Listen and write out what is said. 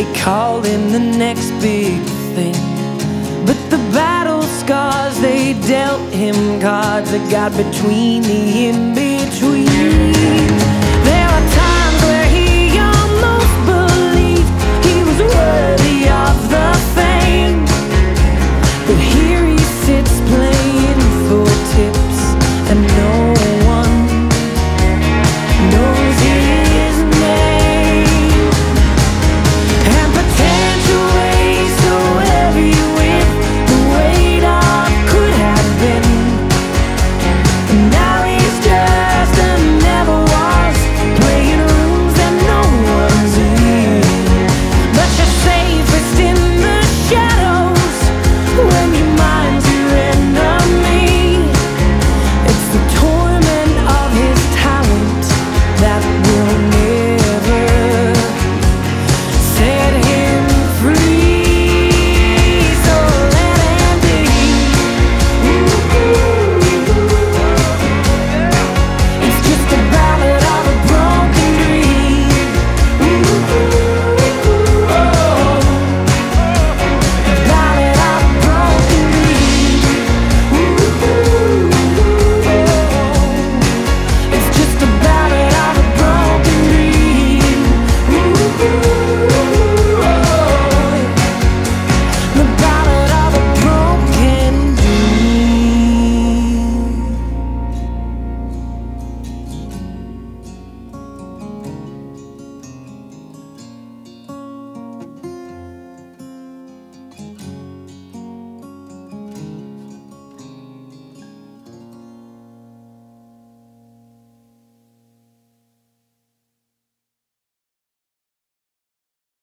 They called him the next big thing. But the battle scars, they dealt him cards that got between the in between.